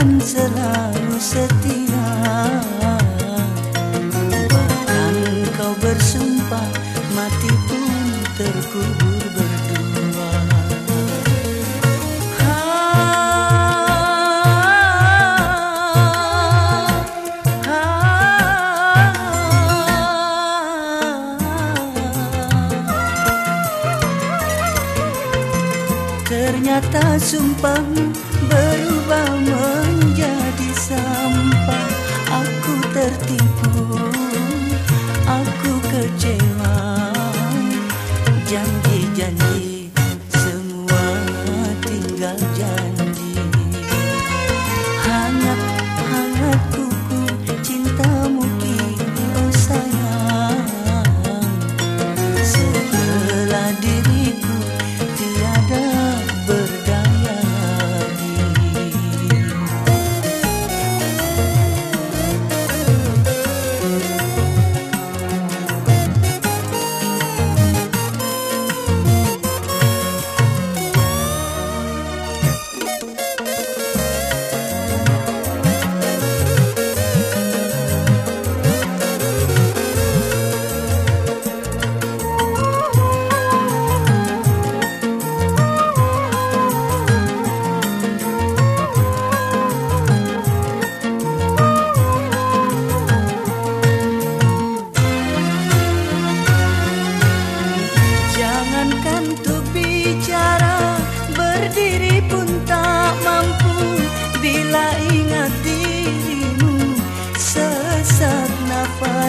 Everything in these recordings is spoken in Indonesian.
akan selalu setia. Bahkan kau bersumpah mati pun terkubur berdua. Ha, ha, ha, Ternyata sumpahmu berubah menjadi sampah. Aku tertipu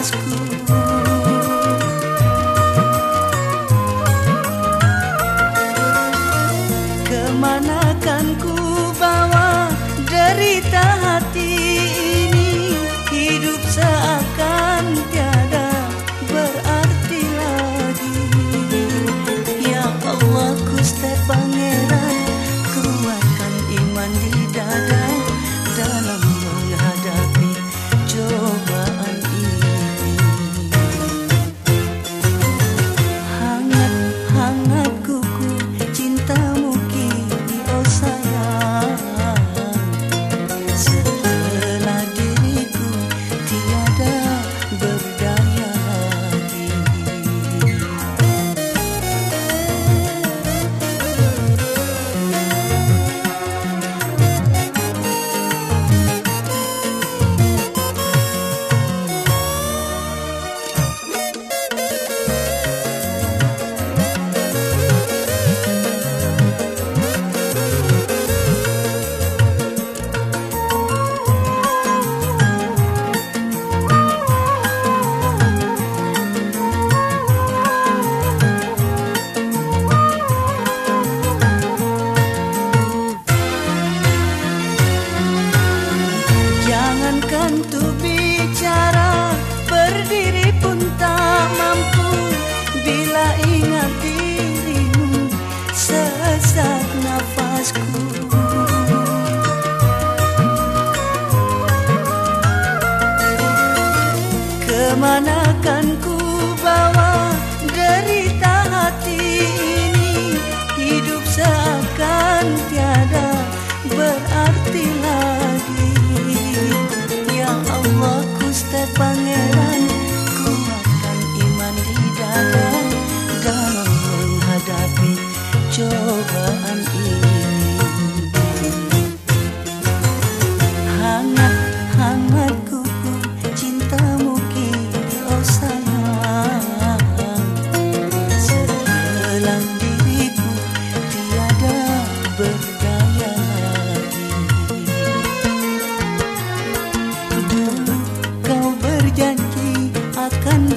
Ke mana kan ku bawa derita hati? mana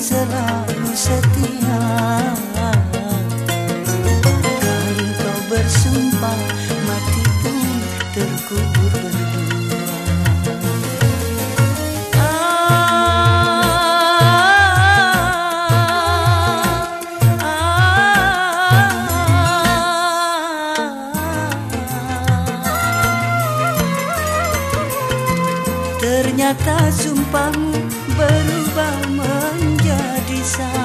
selalu setia. Dan kau bersumpah mati pun terkubur berdua. Ternyata sumpahmu Xa